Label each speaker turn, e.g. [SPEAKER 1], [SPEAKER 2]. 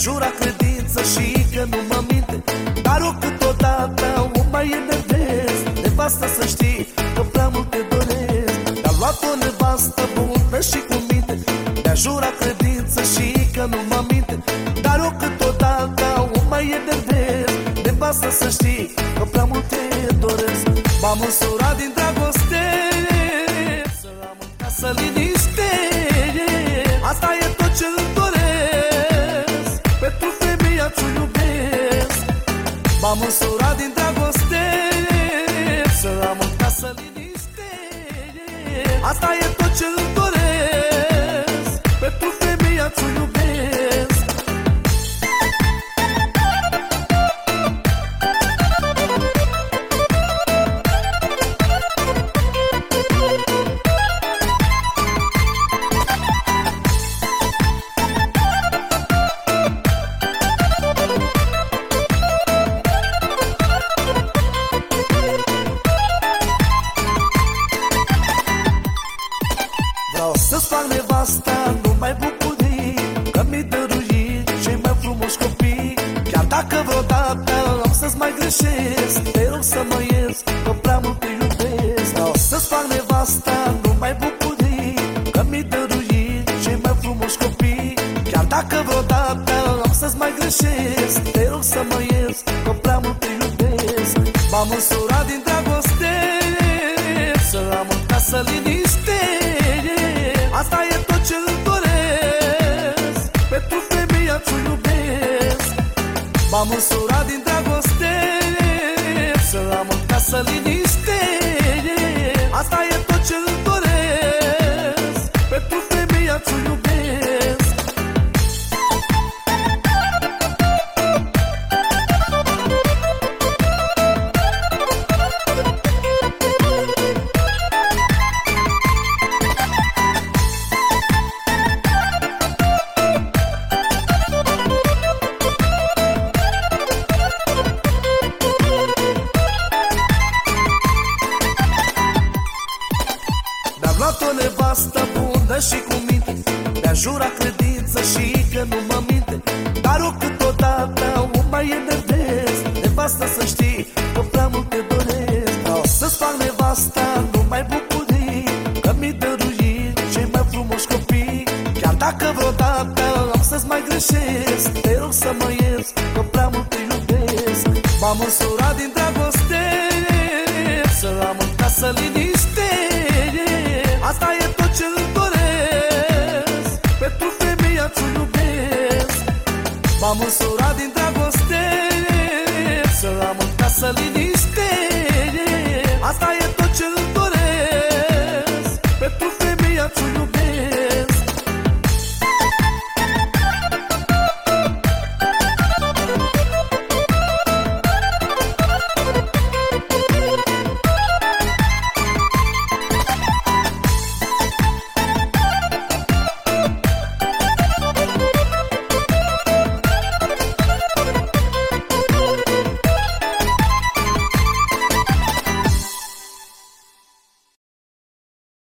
[SPEAKER 1] jura credință și că nu mă minte. Dar eu câteodată o mai enervez. Nevastă să știi că prea mult te doresc. Dar luat o nevastă bună și cu minte. Mi-a jura credință și că nu mă minte. Dar eu câteodată o mai enervez. Nevastă să știi că prea mult te doresc. M-am însurat din dragoste. Să am în casă liniște M-am însurat din dragoste Să am în casă liniște. Asta e tot ce îmi nevasta numai bucurii Că mi dăruit cei mai frumos copii. Chiar dacă vreodată am să-ți mai greșesc Te rog să mă ierți că prea mult te iubesc. Vreau să-ți fac nevasta numai bucurii Că mi dăruit cei mai frumos copii. Chiar dacă vreodată am să-ți mai greșesc Te rog să mă ierți că prea mult te iubesc. M-am însurat din dragoste Să am în casă liniște. Asta e tot ce îmi doresc. Pentru femeia ți iubesc. M-am însurat din dragoste Să am în casă liniște. Asta e tot ce îmi doresc. Pentru femeia ți iubesc luat o nevastă bună și cu minte. Mi-a jurat credință și că nu mă minte. Dar eu câteodată o mai enervez. Nevastă să știi că prea mult te doresc. Vreau să-ți fac nevasta numai bucurii. Că mi dăruit cei mai frumoși copii. Chiar dacă vreodată am să-ți mai greșesc Te rog să mă ierți că prea mult te iubesc. M-am însurat din dragoste Să am în casă liniște Am un surat din dragoste Să am în casă liniște. Asta e tot ce îmi